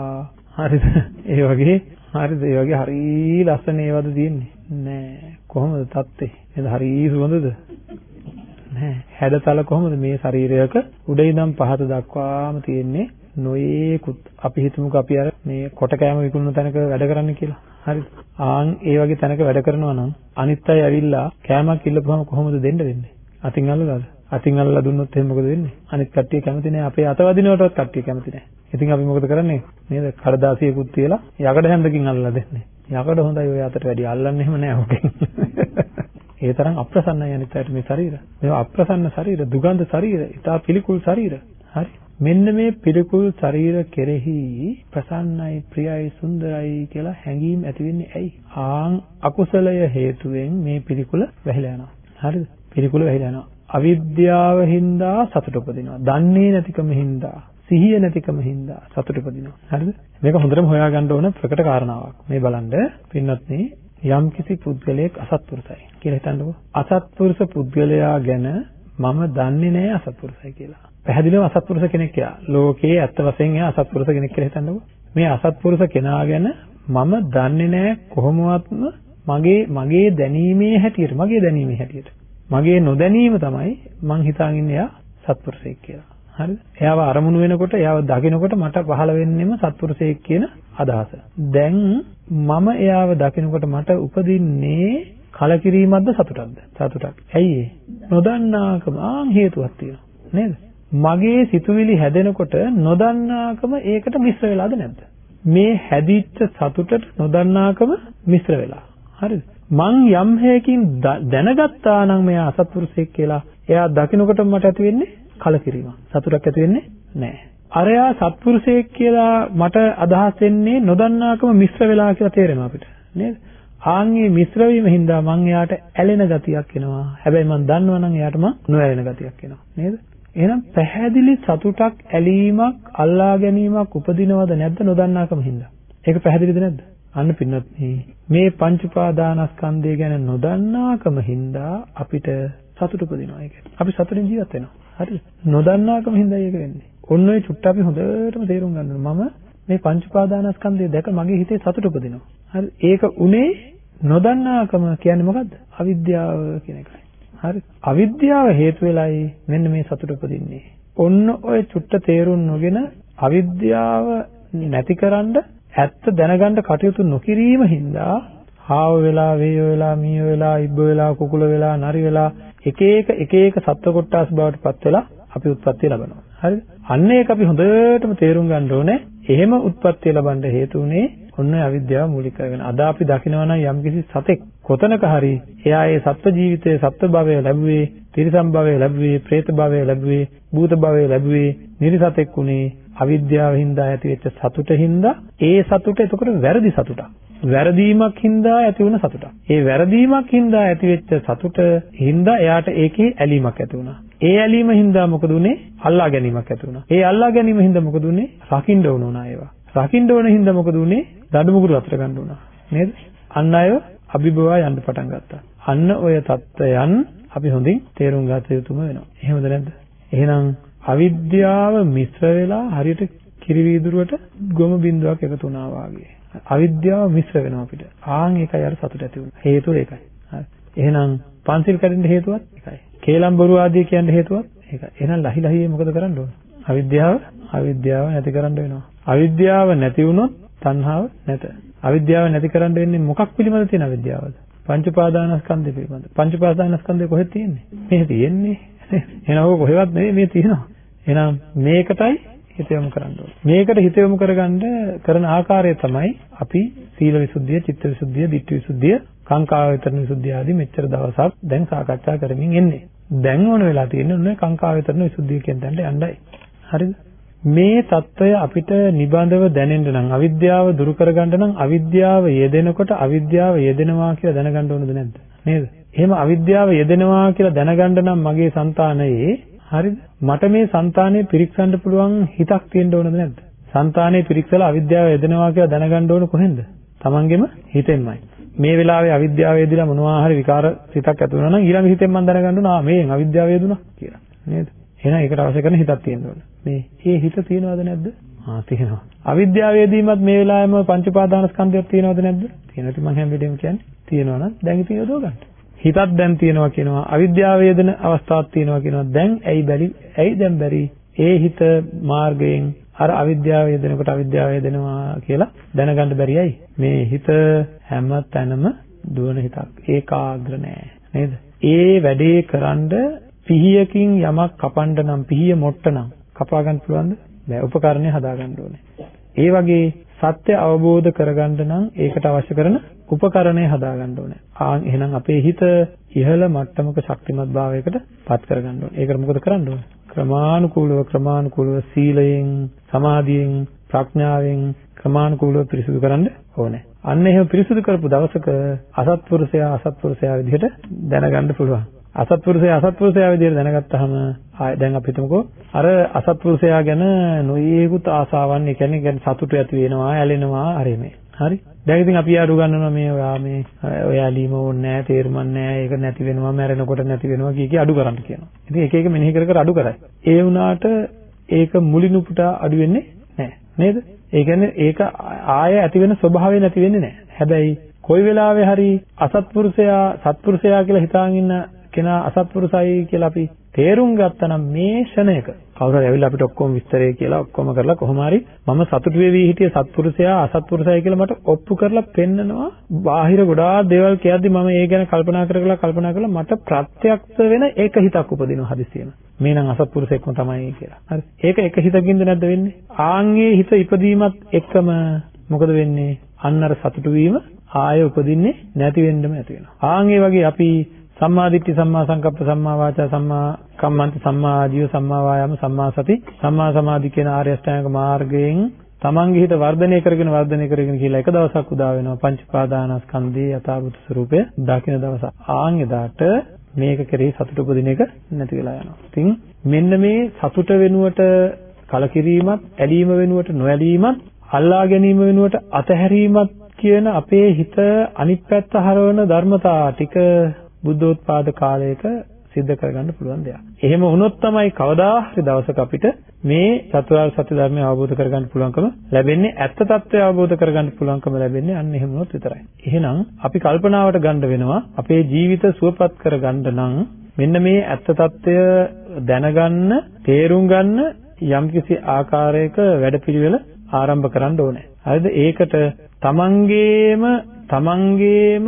[SPEAKER 1] හරිද? ඒ වගේ හරිද? ඒ වගේ හරි ලස්සන ඒවාද තියෙන්නේ? නෑ. කොහොමද තත්ත්වේ? නේද? හරි සුවඳද? නෑ. හැඩතල කොහොමද මේ ශරීරයක උඩ ඉඳන් පහත දක්වාම තියෙන්නේ නොයේකුත් අපි හිතමුකෝ අපි අර මේ කොට කෑම විකුණන තැනක වැඩ කරන්න කියලා. හරිද? ආන් ඒ වගේ තැනක වැඩ කරනවා නම් අනිත් අය ඇවිල්ලා කෑමක් ඉල්ලපුවම කොහොමද දෙන්න වෙන්නේ? අතින් අල්ලලාද? අතින් අල්ලලා දුන්නොත් එහෙනම් මොකද වෙන්නේ? අනිත් කට්ටිය කැමති නෑ. අපේ අත වදිනවටවත් කට්ටිය කැමති නෑ. ඉතින් අපි මොකද කරන්නේ? නේද? කඩදාසියකුත් තියලා යකඩ හැන්දකින් අල්ලලා දෙන්නේ. යකඩ හොඳයි ඔය අතට වැඩි අල්ලන්න එහෙම නෑ ඔකෙන්. ඒ තරම් අප්‍රසන්නයි අනිත් අයට මේ ශරීර. මේවා අප්‍රසන්න ශරීර, දුගන්ධ ශරීර, ඉතා පිළිකුල් ශරීර. හරි. මෙන්න මේ පිළිකුල් ශරීර කෙරෙහි ප්‍රසන්නයි, ප්‍රියයි, සුන්දරයි කියලා හැඟීම් ඇති වෙන්නේ ඇයි? ආන් අකුසලය හේතුවෙන් මේ පිළිකුල වැහිලා යනවා. හරිද? පිළිකුල වැහිලා යනවා. අවිද්‍යාව හින්දා සතුට උපදිනවා. දන්නේ නැතිකම හින්දා සිහිය නැතිකම හින්දා සතුට උපදිනවා. හරිද? මේක හොඳටම හොයාගන්න ඕන ප්‍රකට කාරණාවක්. මේ බලන්න පින්වත්නි යම්කිසි පුද්ගලයෙක් අසත්පුරුසයි කියලා හිතන්නකෝ. අසත්පුරුෂ පුද්ගලයා ගැන මම දන්නේ නැහැ අසත්පුරුසයි කියලා. පැහැදිලිවම අසත්පුරුෂ කෙනෙක් යා. ලෝකයේ ඇත්ත වශයෙන් එයා අසත්පුරුෂ කෙනෙක් කියලා හිතන්නකෝ. මේ අසත්පුරුෂ කෙනා ගැන මම දන්නේ නැහැ කොහොමවත්ම මගේ මගේ දැනීමේ හැටියට මගේ දැනීමේ හැටියට මගේ නොදැනීම තමයි මං හිතාගෙන ඉන්නේ එයා සත්පුරුෂයෙක් කියලා. හරිද? එයාව අරමුණු වෙනකොට එයාව දකිනකොට මට පහළ වෙන්නෙම සත්පුරුෂයෙක් කියන අදහස. දැන් මම එයාව දකිනකොට මට උපදින්නේ කලකිරීමක්ද සතුටක්ද? සතුටක්. ඇයි නොදන්නාකම ආන් හේතුවක් තියෙනවා. නේද? මගේ සිතුවිලි හැදෙනකොට නොදන්නාකම ඒකට මිශ්‍ර වෙලාද නැද්ද? මේ හැදිච්ච සතුටට නොදන්නාකම මිශ්‍ර වෙලා. හරිද? මං යම් හේකින් දැනගත්තා නම් මෙයා අසත්පුරුෂයෙක් කියලා එයා දකිනකොට මට ඇති වෙන්නේ කලකිරීමක්. සතුටක් ඇති වෙන්නේ නැහැ. අරයා සත්පුරුෂයෙක් කියලා මට අදහස් වෙන්නේ නොදන්නාකම මිශ්‍ර වෙලා කියලා තේරෙනවා අපිට. නේද? ආන්ගේ මිශ්‍ර වීම හින්දා මං එයාට ඇලෙන ගතියක් එනවා. හැබැයි මං දන්නවනම් එයාට මං නොඇලෙන ගතියක් එනවා. නේද? එහෙනම් පැහැදිලි සතුටක් ඇලීමක් අල්ලා ගැනීමක් උපදිනවද නැද්ද නොදන්නාකම හින්දා? ඒක පැහැදිලිද නැද්ද? අන්න පින්නත් මේ පංච උපාදානස්කන්ධය ගැන නොදන්නාකම හින්දා අපිට සතුට උපදිනවා ඒක. අපි සතුටින් ජීවත් වෙනවා. හරිද? නොදන්නාකම හින්දා ඒක වෙන්නේ. ඔන්න ඔය චුට්ට අපි හොඳටම තේරුම් ගන්න මම මේ පංච උපාදානස්කන්ධය දැක මගේ හිතේ සතුට උපදිනවා. හරි. ඒක උනේ නොදන්නාකම කියන්නේ මොකද්ද? අවිද්‍යාව කියන එකයි. හරි. අවිද්‍යාව හේතු වෙලයි මෙන්න මේ සතුට උපදින්නේ. ඔන්න ඔය චුට්ට තේරුම් නොගෙන අවිද්‍යාව නැතිකරන්න ඇත්ත දැනගන්න කටයුතු නොකිරීම හින්දා හාව වෙලා, වේය වෙලා, මීය වෙලා, ඉබ්බ වෙලා, කුකුල වෙලා, නරි වෙලා එක එක එක එක සත්ව කොටස් බවට පත් වෙලා අපි උත්පත්ති ලබනවා. හරිද? අන්න ඒක අපි හොඳටම තේරුම් ගන්න ඕනේ. එහෙම උත්පත්ති ලබන්න හේතු උනේ ඔන්න අවිද්‍යාව මූලික කරගෙන. අද අපි දකිනවා නම් යම්කිසි සතෙක් කොතනක හරි එයා ඒ සත්ව ජීවිතයේ සත්ව භවය ලැබුවේ, තිරිසන් භවය ලැබුවේ, പ്രേත භවය ලැබුවේ, භූත භවය ලැබුවේ, නිර්සතෙක් උනේ අවිද්‍යාව හින්දා ඇතිවෙච්ච සතුට හින්දා ඒ සතුට එතකොට වැරදි සතුටක්. වැරදීමක් හින්දා ඇති වුණ සතුටක්. ඒ වැරදීමක් හින්දා ඇතිවෙච්ච සතුට හින්දා එයාට ඒකේ ඇලීමක් ඇති වුණා. ඒ ඇලීම හින්දා මොකද උනේ? අල්ලා ගැනීමක් ඇති වුණා. ඒ අල්ලා ගැනීම හින්දා මොකද උනේ? රකින්න ඕන උනා ඒවා. රකින්න ඕන හින්දා මොකද උනේ? දඩු මුගුරු අතර ගන්න උනා. නේද? අන්න අය අභිභවා යන්න පටන් ගත්තා. අන්න ඔය தත්ත්වයන් අපි හොඳින් තේරුම් ගත යුතුම වෙනවා. එහෙමද නැද්ද? එහෙනම් අවිද්‍යාව මිශ්‍ර වෙලා හරියට කිරි වීදුරුවට ගොම බින්දුවක් එකතු වුණා වාගේ. අවිද්‍යාව මිශ්‍ර වෙනවා අපිට. ආන් ඒකයි අර සතුට ඇති වුනේ. හේතුව ඒකයි. හරි. එහෙනම් පන්සිල් කැඩෙන්න හේතුවත් ඒකයි. කේලම් බොරු ආදී කියන්න හේතුවත් ඒකයි. එහෙනම් ලහි ලහි මොකද කරන්න ඕන? අවිද්‍යාව අවිද්‍යාව නැති කරන්න වෙනවා. අවිද්‍යාව නැති වුණොත් තණ්හාව නැත. අවිද්‍යාව නැති කරන්න වෙන්නේ මොකක් පිළිබඳ තියෙන අවිද්‍යාවද? පංච උපාදානස්කන්ධය පිළිබඳ. පංච උපාදානස්කන්ධය කොහෙද තියෙන්නේ? මේ තියෙන්නේ. එහෙනම් ඔක කොහෙවත් නෙවෙයි මේ තියෙනවා. එහෙනම් මේකටයි හිත යොමු කරන්න ඕනේ. මේකට හිත යොමු කරගන්න කරන ආකාරය තමයි අපි සීල විසුද්ධිය, චිත්ත විසුද්ධිය, ditthi විසුද්ධිය, කාංකාවේතරණ විසුද්ධිය ආදී මෙච්චර දවසක් දැන් සාකච්ඡා කරමින් එන්නේ. දැන් ඕන වෙලා තියෙන්නේ ඔන්නේ කාංකාවේතරණ විසුද්ධිය කියන තැනට යන්නයි. හරිද? මේ தত্ত্বය අපිට නිබඳව දැනෙන්න නම් අවිද්‍යාව දුරු කරගන්න නම් අවිද්‍යාව යෙදෙනකොට අවිද්‍යාව යෙදෙනවා කියලා දැනගන්න ඕනද නැද්ද? නේද? එහෙම අවිද්‍යාව යෙදෙනවා කියලා දැනගන්න නම් මගේ సంతානයේ හරිද? මට මේ సంతානේ පිරික්සන්න පුළුවන් හිතක් තියෙන්න ඕනද නැද්ද? సంతානේ පිරික්සලා අවිද්‍යාව යදෙනවා කියලා දැනගන්න ඕන කොහෙන්ද? Tamanගෙම හිතෙන්මයි. මේ වෙලාවේ අවිද්‍යාවේදීලා මොනවා හරි විකාර සිතක් ඇති වෙනවා නම් ඊළඟ හිතෙන් මම දැනගන්න ඕන ආ මේෙන් අවිද්‍යාවේදුණා කියලා. නේද? එහෙනම් ඒකට අවශ්‍ය කරන හිතක් තියෙන්න ඕන. මේ ඒ හිත තියෙනවද නැද්ද? ආ තියෙනවා. අවිද්‍යාවේදීමත් මේ වෙලාවෙම පංච උපාදානස්කන්ධයක් තියෙනවද නැද්ද? තියෙනවා. ඉතින් මම හැම වෙලෙම කියන්නේ තියෙනවනම් දැන් ඉතින් යොදව ගන්න. හිතත් දැන් තියෙනවා කියනවා අවිද්‍යාව යෙදෙන අවස්ථාවක් තියෙනවා කියනවා. දැන් ඇයි බැරි? ඇයි දැන් බැරි? ඒ හිත මාර්ගයෙන් අර අවිද්‍යාව යෙදෙනකොට අවිද්‍යාව යෙදෙනවා කියලා දැනගන්න බැරියයි මේ හිත හැම තැනම දුවන හිතක්. ඒකාග්‍ර නෑ. නේද? ඒ වැඩේ කරන්ඩ පිහියකින් යමක් කපන්න නම් පිහිය මොට්ට නම් කපා ගන්න පුළුවන්ද? බෑ. උපකරණය හදා ගන්න ඕනේ. ඒ වගේ සත්‍ය අවබෝධ කරගන්න නම් ඒකට අවශ්‍ය කරන උපකරණය හදා ගන්න ඕනේ. ආන් එහෙනම් අපේ හිත ඉහළ මට්ටමක ශක්තිමත් භාවයකට පත් කරගන්න ඕනේ. ඒකට මොකද කරන්න ඕනේ? ක්‍රමානුකූලව ක්‍රමානුකූලව සීලයෙන්, සමාධියෙන්, ප්‍රඥාවෙන් ක්‍රමානුකූලව පිරිසිදු කරන්න ඕනේ. අන්න එහෙම පිරිසිදු කරපු දවසක අසත්පුරුෂයා අසත්පුරුෂයා විදිහට දැනගන්න පුළුවන්. අසත්පුරුෂයා අසත්පුරුෂයා විදිහට දැනගත්තාම දැන් අපි හිතමුකෝ අර අසත්පුරුෂයා ගැන නොයේකුත් ආසාවන් ඒ කියන්නේ ගැන සතුට ඇති වෙනවා ඇලෙනවා හරි මේ හරි. දැන් ඉතින් අපි අඩු ගන්නවා මේ ඔයා මේ ඔය ඇලීම ඕනේ නැහැ තේරුම් නැහැ. ඒක නැති වෙනවා මැරෙනකොට නැති වෙනවා කිය කී අඩු කරන්න කියනවා. ඉතින් එක එක මෙනෙහි කර කර අඩු කරයි. ඒ වුණාට ඒක මුලිනුපුට අඩු වෙන්නේ නැහැ. නේද? ඒ කියන්නේ ඒක ආය ඇති වෙන ස්වභාවය නැති වෙන්නේ නැහැ. හැබැයි කොයි වෙලාවෙ හරි අසත්පුරුෂයා සත්පුරුෂයා කියලා හිතාගෙන ඉන්න කෙනා අසත්පුරුසයි කියලා අපි තේරුම් ගත්තනම් මේ ෂණයක කවුරු හරි ඇවිල්ලා අපිට ඔක්කොම විස්තරය කියලා ඔක්කොම කරලා කොහොම හරි මම සතුටු වෙවි හිටිය සත්පුරුෂයා අසත්පුරුසයි කියලා මට ඔප්පු කරලා පෙන්නනවා. බාහිර ගොඩාක් දේවල් කියද්දි මම ඒ ගැන කල්පනා කරලා කල්පනා කරලා මට ප්‍රත්‍යක්ෂ වෙන ඒක හිතක් උපදිනවා හදිස්සියෙම. මේ නම් අසත්පුරුෂයෙක්ම තමයි කියලා. හරි. ඒක එක හිතකින්ද නැද්ද වෙන්නේ? ආන්ගේ හිත ඉපදීමත් එක්කම මොකද වෙන්නේ? අන්න අර සතුටු වීම ආය උපදින්නේ නැති වෙන්නම ඇති වෙනවා. ආන් ඒ වගේ අපි සම්මා දිට්ඨි සම්මා සංකප්ප සම්මා වාචා සම්මා කම්මන්ත සම්මා ආජීව සම්මා වායාම සම්මා සති සම්මා සමාධි කියන ආර්ය අෂ්ටාංග මාර්ගයෙන් තමන්ගේ හිත වර්ධනය කරගෙන වර්ධනය කරගෙන කියලා එක දවසක් උදා වෙනවා පංච පාදානස්කන්ධයේ යථාභූත ස්වરૂපය දකින දවස. ආන් එදාට මේක කෙරෙහි සතුට උපදින එක නැති වෙලා යනවා. ඉතින් මෙන්න මේ සතුට වෙනුවට කලකිරීමත්, ඇලීම වෙනුවට නොඇලීමත්, අල්ලා ගැනීම වෙනුවට අතහැරීමත් කියන අපේ හිත අනිත් පැත්ත හරවන ධර්මතා ටික බුද්ධෝත්පාද කාලයක සිද්ධ කරගන්න පුළුවන් දෙයක්. එහෙම වුණොත් තමයි කවදා හරි දවසක අපිට මේ චතුරාර්ය සත්‍ය ධර්මය අවබෝධ කරගන්න පුළුවන්කම ලැබෙන්නේ ඇත්ත తත්වය අවබෝධ කරගන්න පුළුවන්කම ලැබෙන්නේ අන්න එහෙම වුණොත් විතරයි. එහෙනම් අපි කල්පනාවට ගන්න වෙනවා අපේ ජීවිත සුවපත් කරගන්න නම් මෙන්න මේ ඇත්ත తත්වය දැනගන්න, තේරුම් ගන්න යම්කිසි ආකාරයක වැඩපිළිවෙල ආරම්භ කරන්න ඕනේ. හරිද? ඒකට තමන්ගේම තමන්ගේම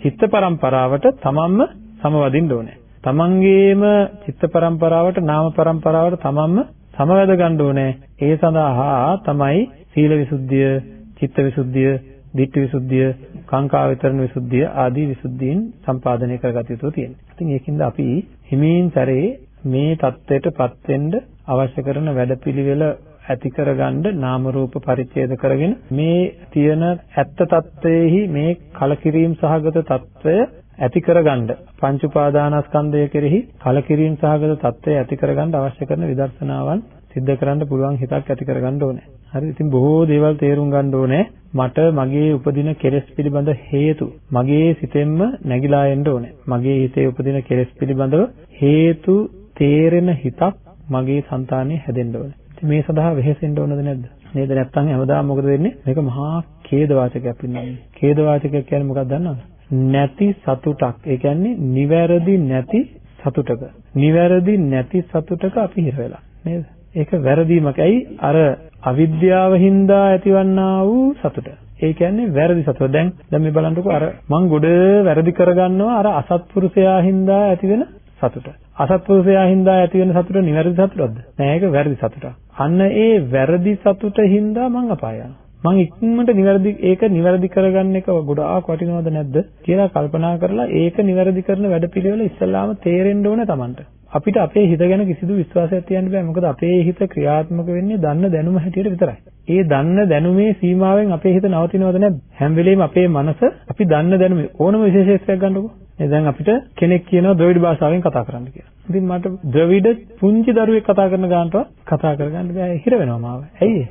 [SPEAKER 1] චිත්ත පරම්පරාවට තමන්ම සමවදින්න ඕනේ. තමන්ගේම චිත්ත පරම්පරාවට නාම පරම්පරාවට තමන්ම සමවැද ගන්න ඕනේ. ඒ සඳහා තමයි සීල විසුද්ධිය, චිත්ත විසුද්ධිය, ditthi විසුද්ධිය, කාංකා විතරණ විසුද්ධිය ආදී විසුද්ධීන් සම්පාදනය කරගත යුතු තියෙනවා. ඉතින් ඒකින්ද අපි හිමින් සැරේ මේ தත්ත්වයටපත් වෙන්න අවශ්‍ය කරන වැඩපිළිවෙල ඇති කරගන්න නාම රූප පරිච්ඡේද කරගෙන මේ තියෙන ඇත්ත తත්වයේහි මේ කලකිරීම සහගත తත්වය ඇති කරගන්න පංච උපාදානස්කන්ධය කෙරෙහි කලකිරීම සහගත తත්වය ඇති කරගන්න අවශ්‍ය කරන විදර්ශනාවන් සිද්ධ කරන්න පුළුවන් හිතක් ඇති කරගන්න ඕනේ. හරි ඉතින් බොහෝ දේවල් තේරුම් ගන්න ඕනේ. මට මගේ උපදින කෙලෙස් පිළිබඳ හේතු මගේ සිතෙන්ම නැగిලා එන්න ඕනේ. මගේ හිතේ උපදින කෙලෙස් පිළිබඳව හේතු තේරෙන හිතක් මගේ సంతානෙ හැදෙන්න ඕනේ. මේ සඳහා වෙහෙසෙන්න ඕනද නැද්ද? නේද නැත්නම් හැමදාම මොකද වෙන්නේ? මේක මහා ඛේද වාචකයක් වෙනවා. ඛේද වාචකයක් කියන්නේ මොකක්ද දන්නවද? නැති සතුටක්. ඒ කියන්නේ නිවැරදි නැති සතුටක. නිවැරදි නැති සතුටක අපි හිර වෙලා. නේද? ඒක වැරදීමක්. ඇයි? අර අවිද්‍යාව හින්දා ඇතිවන්නා වූ සතුට. ඒ කියන්නේ වැරදි සතුට. දැන් දැන් මේ බලන්නකෝ අර මං ගොඩ වැරදි කරගන්නවා අර අසත්පුරුෂයා හින්දා ඇතිවෙන සතුට. අසත්පුරුෂයා හින්දා ඇති වෙන සතුට නිවැරදි සතුටක්ද? නෑ ඒක වැරදි සතුටක්. අන්න ඒ වැරදි සතුට හින්දා මං අපාය යනවා. මං ඉක්මනට නිවැරදි ඒක නිවැරදි කරගන්න එක ගොඩාක් වටිනවද නැද්ද කියලා කල්පනා කරලා ඒක නිවැරදි කරන වැඩපිළිවෙල ඉස්සල්ලාම තේරෙන්න ඕනේ Tamanට. අපිට අපේ හිත ගැන කිසිදු විශ්වාසයක් තියන්න බෑ. මොකද අපේ හිත ක්‍රියාත්මක වෙන්නේ දන්න දැනුම හැටියට විතරයි. ඒ දන්න දැනුමේ සීමාවෙන් අපේ හිත නවතිනවද නැද්ද? හැම වෙලෙම අපේ මනස අපි දන්න දැනුමේ ඕනම විශේෂයක් ගන්නකො ඒ දැන් අපිට කෙනෙක් කියනවා ද්‍රවිඩ භාෂාවෙන් කතා කරන්න කියලා. ඉතින් මට ද්‍රවිඩ පුංචි දරුවෙක් කතා කරන ගානටවත් කතා කරගන්න බෑ හිර වෙනවා මාව. ඇයි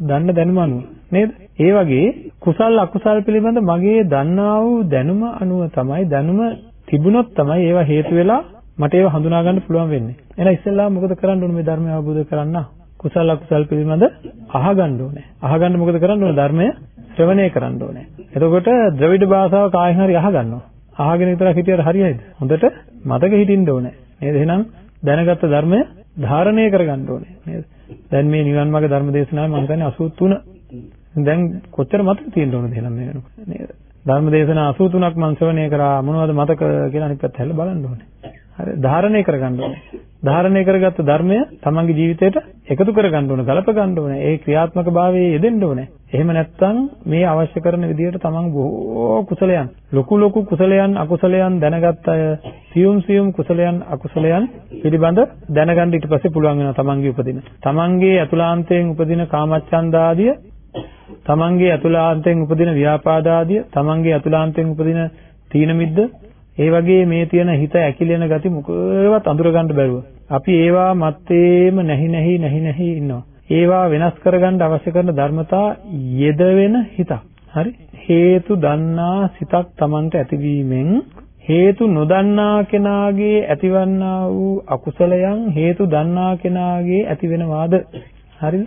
[SPEAKER 1] දන්න දැනුම අනුව නේද? ඒ වගේ කුසල් අකුසල් පිළිබඳ මගේ දන්නා වූ දැනුම අනුව තමයි දැනුම තිබුණොත් තමයි ඒවා හේතු වෙලා මට ඒවා හඳුනා ගන්න පුළුවන් වෙන්නේ. එහෙනම් ඉස්සෙල්ලා මොකද කරන්න ඕනේ මේ ධර්මය අවබෝධ කරගන්න? කුසල අකුසල් පිළිබඳ අහගන්න ඕනේ. අහගන්න මොකද කරන්න ඕනේ? ධර්මය ශ්‍රවණය කරන්න ඕනේ. එතකොට ද්‍රවිඩ භාෂාව කායෙන් හරි අහගන්නවා. අහගෙන විතරක් හිටියට හරියයිද? හොඳට මතක හිටින්න ඕනේ. නේද? එහෙනම් දැනගත්ත ධර්මය ධාරණය කරගන්න ඕනේ. නේද? දැන් මේ නිවන් මාර්ග ධර්ම දේශනාවේ මම හිතන්නේ 83 දැන් කොච්චර මතක තියෙන්න ඕනද එහෙනම් මේ වෙනකොට නේද? ධර්ම දේශනා 83ක් මම ශ්‍රවණය කරා මොනවද මතක කියලා අනිත් පැත්ත හැල්ල බලන්න ඕනේ. හරි ධාරණය කරගන්න ඕනේ. ධාරණය කරගත්ත ධර්මය තමන්ගේ ජීවිතයට එකතු කරගන්න ඕනේ, ගලප ගන්න ඕනේ. ඒ ක්‍රියාත්මක භාවයේ යෙදෙන්න ඕනේ. එහෙම නැත්නම් මේ අවශ්‍ය කරන විදිහට තමන් බොහෝ කුසලයන්, ලොකු ලොකු කුසලයන්, අකුසලයන් දැනගත් අය සියුම් සියුම් කුසලයන්, අකුසලයන් පිළිබඳ දැනගන්න ඊට පස්සේ පුළුවන් වෙනවා තමන්ගේ උපදින. තමන්ගේ අතුලාන්තයෙන් උපදින කාමච්ඡන්ද ආදිය තමන්ගේ අතුලාන්තයෙන් උපදින ව්‍යාපාද ආදිය, තමන්ගේ අතුලාන්තයෙන් උපදින තීන මිද්ද ඒ වගේ මේ තියෙන හිත ඇකිලෙන ගති මොකවත් අඳුර ගන්න බැරුව. අපි ඒවා මැත්තේම නැහි නැහි නැහි නැහි ඉන්නවා. ඒවා වෙනස් කරගන්න අවශ්‍ය කරන ධර්මතා යෙදවෙන හිතක්. හරි? හේතු දන්නා සිතක් Tamanට ඇතිවීමෙන් හේතු නොදන්නා කෙනාගේ ඇතිවන්නා වූ අකුසලයන් හේතු දන්නා කෙනාගේ ඇතිවෙනවාද? හරිද?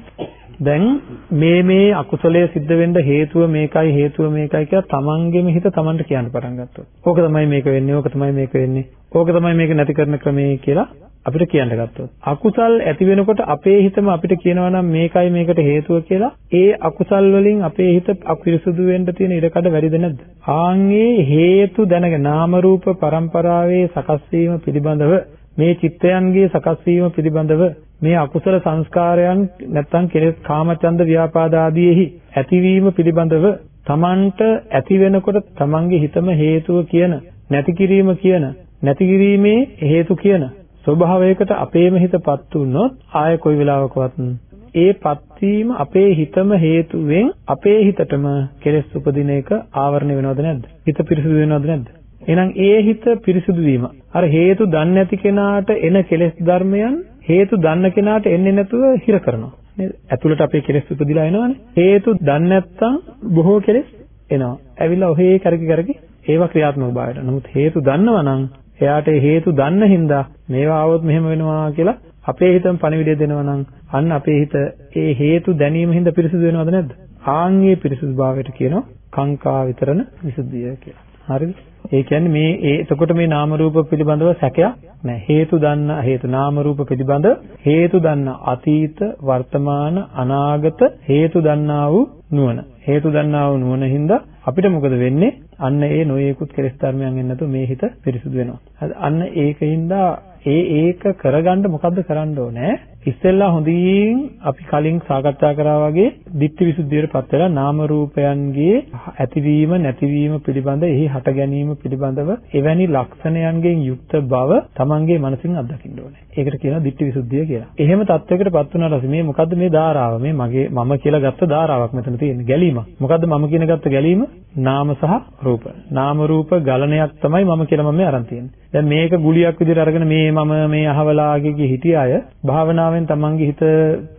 [SPEAKER 1] දැන් මේ මේ අකුසලයේ සිද්ධ වෙන්න හේතුව මේකයි හේතුව මේකයි කියලා තමන්ගේම හිත තමන්ට කියන්න පටන් ගත්තා. ඕක තමයි මේක වෙන්නේ, ඕක තමයි මේක වෙන්නේ. ඕක තමයි මේක නැති කරන ක්‍රමය කියලා අපිට කියන්න ගත්තොත්. අකුසල් ඇති වෙනකොට අපේ හිතම අපිට කියනවා නම් මේකයි මේකට හේතුව කියලා ඒ අකුසල් වලින් අපේ හිත අපිරිසුදු වෙන්න තියෙන ඉඩකඩ වැඩිද නැද්ද? ආන්ගේ හේතු දැනගෙන නාම රූප පරම්පරාවේ සකස් වීම පිළිබඳව මේ චිත්තයන්ගේ සකස් වීම පිළිබඳව මේ අකුසල සංස්කාරයන් නැත්තම් කෙලෙස් කාමචන්ද ව්‍යාපාද ආදීෙහි ඇතිවීම පිළිබඳව තමන්ට ඇති වෙනකොට තමන්ගේ හිතම හේතුව කියන නැති කිරීම කියන නැති කිරීමේ හේතු කියන ස්වභාවයකට අපේම හිතපත් වුනොත් ආය කොයි වෙලාවකවත් ඒපත් වීම අපේ හිතම හේතුවෙන් අපේ හිතටම කෙලෙස් උපදින එක ආවරණය වෙනවද නැද්ද? හිත පිරිසිදු වෙනවද නැද්ද? එහෙනම් ඒ හිත පිරිසුදු වීම. අර හේතු දන්නේ නැති කෙනාට එන කෙලෙස් ධර්මයන් හේතු දන්න කෙනාට එන්නේ නැතුව හිර කරනවා. නේද? ඇතුළට අපේ කෙලෙස් උපදිලා එනවනේ. හේතු දන්නේ නැත්නම් බොහෝ කෙලෙස් එනවා. ඇවිල්ලා ඔහේ කරකි කරකි ඒවා ක්‍රියාත්මක භාවයට. නමුත් හේතු දන්නවා නම් එයාට හේතු දන්න හින්දා මේවා આવොත් මෙහෙම වෙනවා කියලා අපේ හිතම පණිවිඩය දෙනවා නම් අන්න අපේ හිත ඒ හේතු දැනීම හින්දා පිරිසුදු වෙනවද නැද්ද? ආන්ගේ පිරිසුදු භාවයට කියනවා කාංකා විතරන විසුද්ධිය කියලා. හරිද? ඒ කියන්නේ මේ ඒ එතකොට මේ නාම රූප පිළිබඳව සැකයක් නැහැ. හේතු දන්න හේතු නාම රූප පිළිබඳ හේතු දන්න අතීත වර්තමාන අනාගත හේතු දන්නා වූ නුවණ. හේතු දන්නා වූ නුවණ හින්දා අපිට මොකද වෙන්නේ? අන්න ඒ නොයේකුත් කෙලෙස් ධර්මයන් එන්නතු මේ හිත පිරිසුදු වෙනවා. අන්න ඒකින්දා ඒ ඒක කරගන්න මොකද්ද කරන්න ඕනේ? ඉස්සෙල්ලා හොඳින් අපි කලින් සාකච්ඡා කරා වගේ ditthi visuddhiයටපත් වෙලා නාම රූපයන්ගේ ඇතිවීම නැතිවීම පිළිබඳ එහි හට ගැනීම පිළිබඳව එවැනි ලක්ෂණයන්ගෙන් යුක්ත බව තමන්ගේ මනසින් අත්දකින්න ඕනේ. ඒකට කියනවා ditthi visuddhiය කියලා. එහෙම තත්වයකටපත් වුණාට පස්සේ මේ මොකද්ද මේ ධාරාව? මේ මගේ මම කියලා ගත්ත ධාරාවක් මෙතන තියෙන්නේ. ගැලීමක්. මොකද්ද මම කියන ගත්ත ගැලීම? නාම සහ රූප. නාම රූප ගලණයක් තමයි මම කියලා මම අරන් තියෙන්නේ. දැන් මේක ගුලියක් විදිහට අරගෙන මේ මම මේ අහවලාගේ හිටිය අය භාවනාවෙන් තමන්ගේ හිත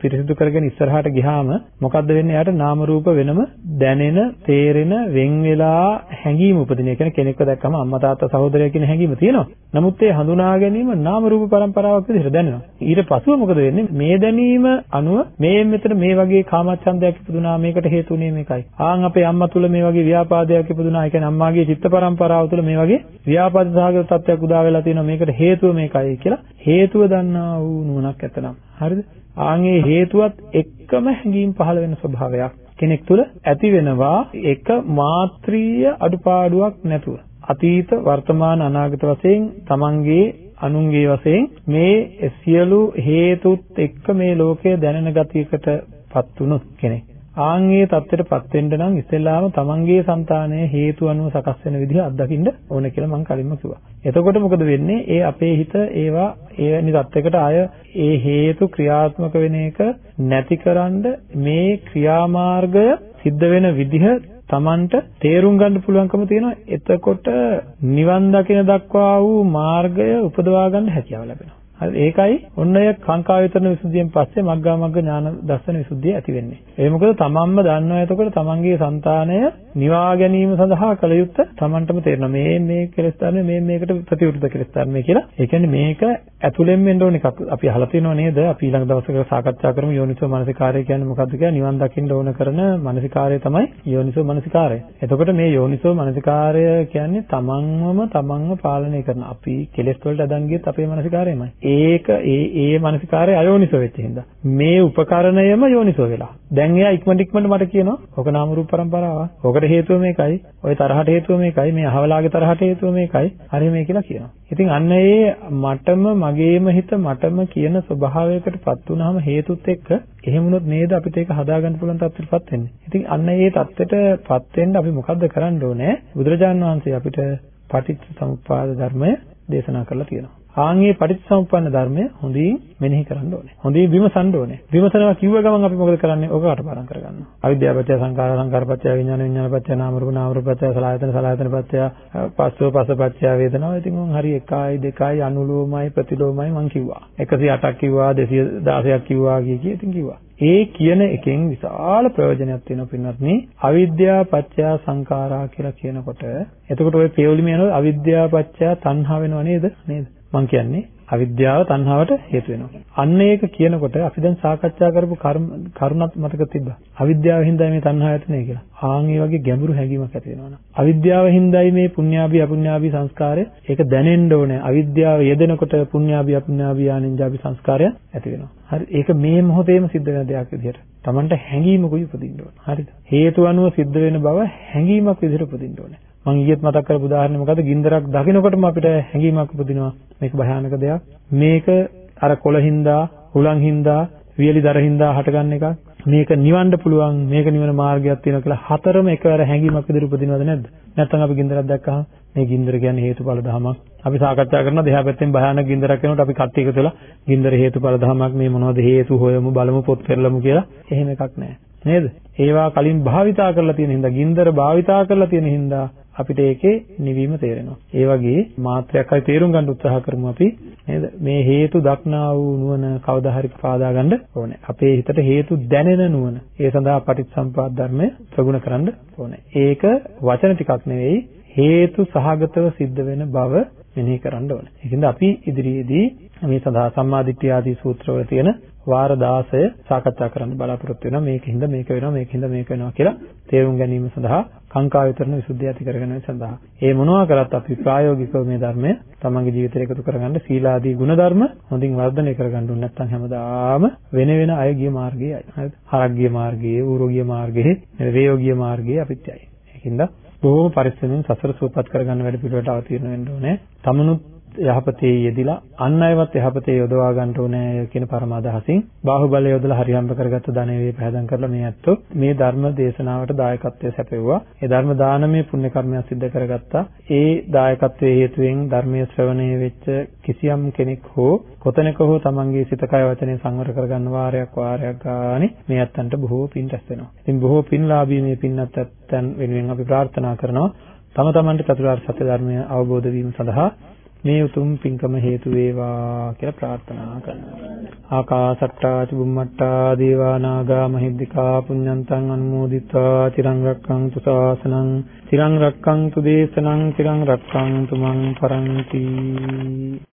[SPEAKER 1] පිරිසිදු කරගෙන ඉස්සරහට ගියාම මොකද්ද වෙන්නේ? එයාට නාම රූප වෙනම දැනෙන, තේරෙන, වෙන් වෙලා හැඟීම් උපදින. ඒ කියන්නේ කෙනෙක්ව දැක්කම අම්මා තාත්තා සහෝදරය කියන හැඟීම තියෙනවා. නමුත් ඒ හඳුනා ගැනීම නාම රූප පරම්පරාවක් විදිහට දැනෙනවා. ඊට පස්ව මොකද වෙන්නේ? මේ දැනීම අනුව මේ මෙතන මේ වගේ කාමච්ඡන්දයක් ඉපදුනා මේකට හේතුුනේ මේකයි. ආන් අපේ අම්මා තුල මේ වගේ ව්‍යාපාදයක් ඉපදුනා. ඒ කියන්නේ අම්මාගේ චිත්ත පරම්පරාව තුල මේ වගේ ව්‍යාපාද සහගත තත්ත්වයක් උදා වෙලා තියෙනවා. මේකට හේතුව මේකයි කියලා හේතුව දන්නා වූ නුවණක් ඇතනම්. හරිද? ආන්ගේ හේතුවත් එක්කම හැඟීම් පහළ වෙන ස්වභාවයක් කෙනෙක් තුළ ඇති වෙනවා එක මාත්‍රීය අඩුපාඩුවක් නැතුව. අතීත වර්තමාන අනාගත වශයෙන් තමන්ගේ අනුන්ගේ වශයෙන් මේ සියලු හේතුත් එක්ක මේ ලෝකය දැනෙන ගතියකටපත් වුණොත් කෙනෙක් ආන්ගේ தත්ත්වයටපත් වෙන්න නම් ඉස්සෙල්ලාම තමන්ගේ సంతානය හේතු අනුව සකස් වෙන විදිහ අත්දකින්න ඕන කියලා මම කලින්ම කිව්වා. එතකොට මොකද වෙන්නේ? ඒ අපේ හිත ඒවා ඒනි தත්ත්වයකට ආය ඒ හේතු ක්‍රියාත්මක වෙන එක නැතිකරන්ඩ මේ ක්‍රියාමාර්ගය සිද්ධ වෙන විදිහ තමන්ට තේරුම් ගන්න පුළුවන්කම තියෙනවා. එතකොට නිවන් දකින දක්වා වූ මාර්ගය උපදවා ගන්න හැකියාව ලැබෙනවා. හරි ඒකයි ඔන්න ඔය කාංකා විතරන විසුද්ධියෙන් පස්සේ මග්ගා මග්ග ඥාන දර්ශන විසුද්ධිය ඇති වෙන්නේ. ඒ මොකද තමන්ම දන්නවා එතකොට තමන්ගේ సంతානය නිවා ගැනීම සඳහා කළ යුත්තේ තමන්ටම තේරෙනවා. මේ මේ කෙලස් ධර්ම මේ මේකට ප්‍රතිවිරුද්ධ කෙලස් ධර්ම කියලා. ඒ කියන්නේ මේක ඇතුළෙන් වෙන්න ඕන එකක්. අපි අහලා තියෙනව නේද? අපි ඊළඟ දවසක සාකච්ඡා කරමු යෝනිසෝ මනසිකාරය කියන්නේ මොකක්ද කියලා. නිවන් දකින්න ඕන කරන මනසිකාරය තමයි යෝනිසෝ මනසිකාරය. එතකොට මේ යෝනිසෝ මනසිකාරය කියන්නේ තමන්වම තමන්ව පාලනය කරන. අපි කෙලස් වලට අදන් ගියත් අපේ මනසිකාරයමයි. ඒක ඒ ඒ මානසිකාරය අයෝනිසෝ වෙච්ච හින්දා මේ උපකරණයම යෝනිසෝ වෙලා. දැන් එයා ඉක්මනට ඉක්මනට මට කියනවා ඔක නාම රූප પરම්පරාව. ඔකට හේතුව මේකයි. ඔය තරහට හේතුව මේකයි. මේ අහවලාගේ තරහට හේතුව මේකයි. හරි මේ කියලා කියනවා. ඉතින් අන්න ඒ මටම මගේම හිත මටම කියන ස්වභාවයකටපත් වුනහම හේතුත් එක්ක එහෙමනොත් නේද අපිට ඒක හදාගන්න පුළුවන් තත්ත්වෙටපත් වෙන්නේ. ඉතින් අන්න ඒ தත්ත්වෙටපත් වෙන්න අපි මොකද්ද කරන්න ඕනේ? බුදුරජාන් වහන්සේ අපිට පටිච්ච සමුප්පාද ධර්මය දේශනා කරලා තියෙනවා. ආන්ගේ පටිච්චසමුප්පන්න ධර්මය හොඳින් මෙනෙහි කරන්න ඕනේ. හොඳින් විමසන්න ඕනේ. විමසනවා කිව්ව ගමන් අපි මොකද කරන්නේ? ඕක අටපාඩම් කරගන්නවා. අවිද්‍යාව පත්‍ය සංකාර සංකාර පත්‍ය විඥාන විඥාන පත්‍ය නාම රූප නාම රූප පත්‍ය සලආයතන සලආයතන පත්‍ය පස්සෝ පස්ස පත්‍ය වේදනාව. ඉතින් මම හරි 1යි 2යි අනුලෝමයි ප්‍රතිලෝමයි මම කිව්වා. 108ක් කිව්වා 216ක් කිව්වා කිය කී ඉතින් කිව්වා. ඒ කියන එකෙන් විශාල ප්‍රයෝජනයක් තියෙනවා පින්වත්නි. අවිද්‍යාව පත්‍ය සංඛාරා කියලා කියනකොට එතකොට ওই පෙවලිම යනවා අවිද්‍යාව පත්‍ය තණ්හා වෙනව නේද? නේද? මම කියන්නේ අවිද්‍යාව තණ්හාවට හේතු වෙනවා. අන්න ඒක කියනකොට අපි දැන් සාකච්ඡා කරපු කරුණත් මතක තිබ්බා. අවිද්‍යාව හින්දායි මේ තණ්හාව ඇතිනේ කියලා. ආන් ඒ වගේ ගැඹුරු හැඟීමක් ඇති වෙනවා. අවිද්‍යාව හින්දායි මේ පුණ්‍යාභි අපුණ්‍යාභි සංස්කාරය ඒක දැනෙන්න ඕනේ. අවිද්‍යාව යෙදෙනකොට පුණ්‍යාභි අපුණ්‍යාභි ආනින්ජාභි සංස්කාරය ඇති වෙනවා. හරි. ඒක මේ මොහොතේම සිද්ධ වෙන දෙයක් විදිහට. Tamanට හැඟීමකුයි උපදින්න ඕනේ. හරිද? හේතු අනුව සිද්ධ වෙන බව හැඟීමක් විදිහට උපදින්න ඕනේ. මම ඊයේත් මතක් කරපු උදාහරණය මොකද්ද? ගින්දරක් දකිනකොටම අපිට හැඟීමක් උපදිනවා. මේක භයානක දෙයක්. මේක අර කොළින්දා, හුලංහින්දා, වියලි දරින්දා හටගන්න එකක්. මේක නිවන්න පුළුවන් මේක නිවන මාර්ගයක් තියෙනවා කියලා හතරම එකවර හැඟීමක් විදිහට උපදිනවද නැද්ද? නැත්නම් අපි ගින්දරක් දැක්කහම මේ ගින්දර කියන්නේ හේතුඵල ධමයක්. අපි සාකච්ඡා කරනවා දෙහා පැත්තෙන් භයානක ගින්දරක් වෙනකොට අපි කට්ටිය එකතු වෙලා ගින්දර හේතුඵල ධමයක් මේ මොනවද හේතු හොයමු බලමු පොත් පෙරලමු කියලා. එහෙම එකක් නැහැ. නේද? ඒවා කලින් භාවිතා කරලා තියෙන හින්දා ගින්දර භාවිතා කරලා තියෙන හින්දා අපිට ඒකේ නිවීම තේරෙනවා. ඒ වගේ මාත්‍රයක් හරි තේරුම් ගන්න උත්සාහ කරමු අපි නේද? මේ හේතු දක්නා වූ නුවණ කවදා හරි පාදා ගන්න ඕනේ. අපේ හිතට හේතු දැනෙන නුවණ. ඒ සඳහා පටිච්චසම්පාද ධර්මය ප්‍රගුණ කරන්න ඕනේ. ඒක වචන ටිකක් නෙවෙයි හේතු සහගතව සිද්ධ වෙන බව මෙනෙහි කරන්න ඕනේ. ඒකින්ද අපි ඉදිරියේදී මේ සඳහා සම්මාදිට්ඨිය ආදී සූත්‍රවල තියෙන වාර 16 සාකච්ඡා කරන්න බලාපොරොත්තු වෙනවා මේකින්ද මේක වෙනවා මේකින්ද මේක වෙනවා කියලා තේරුම් ගැනීම සඳහා කාංකා විතරන විසුද්ධිය ඇති කරගන්න සඳහා. ඒ මොනවා කරත් අපි ප්‍රායෝගිකව මේ ධර්මය තමන්ගේ ජීවිතයට එකතු කරගන්න සීලාදී ගුණධර්ම හොඳින් වර්ධනය කරගන්න ඕනේ නැත්නම් හැමදාම වෙන වෙන අය ගිය මාර්ගයයි. හරිද? හරක් ගිය මාර්ගයේ, ඌරෝ ගිය මාර්ගයේ, වේයෝ ගිය මාර්ගයේ අපිත් යයි. ඒකින්ද බොහොම පරිස්සමෙන් සසර සූපත් කරගන්න වැඩ පිළිවෙලට අවතීර්ණ වෙන්න ඕනේ. තමනුත් යහපතේ යෙදිලා අන් අයවත් යහපතේ යොදවා ගන්න ඕනේ කියන පරම අදහසින් බාහුවලය යොදලා හරියම්බ කරගත්ත ධනෙ වේ පහදම් කරලා මේ ඇත්තෝ මේ ධර්ම දේශනාවට දායකත්වයේ සැපෙවුවා. ඒ ධර්ම දානමය පුණ්‍ය කර්මයක් සිද්ධ කරගත්තා. ඒ දායකත්වයේ හේතුවෙන් ධර්මයේ ශ්‍රවණය වෙච්ච කිසියම් කෙනෙක් හෝ කොතැනක හෝ තමන්ගේ සිත කය වචනේ සංවර කරගන්න වාරයක් වාරයක් ගානේ මේ ඇත්තන්ට බොහෝ පින් රැස් වෙනවා. ඉතින් බොහෝ පින්ලාභී මේ පින්නත් ඇත්තන් වෙනුවෙන් අපි ප්‍රාර්ථනා කරනවා තම තමන්ට චතුරාර්ය සත්‍ය ධර්මය අවබෝධ වීම සඳහා මේ උතුම් පින්කම හේතු වේවා කියලා ප්‍රාර්ථනා කරනවා. ආකාසට්ටා චුම්මට්ටා දේවා නාග මහිද්దికා පුඤ්ඤන්තං අනුමෝදිත්වා තිරං රක්ඛන්තු ශාසනං තිරං රක්ඛන්තු දේශනං තිරං රක්ඛන්තු මං පරන්ති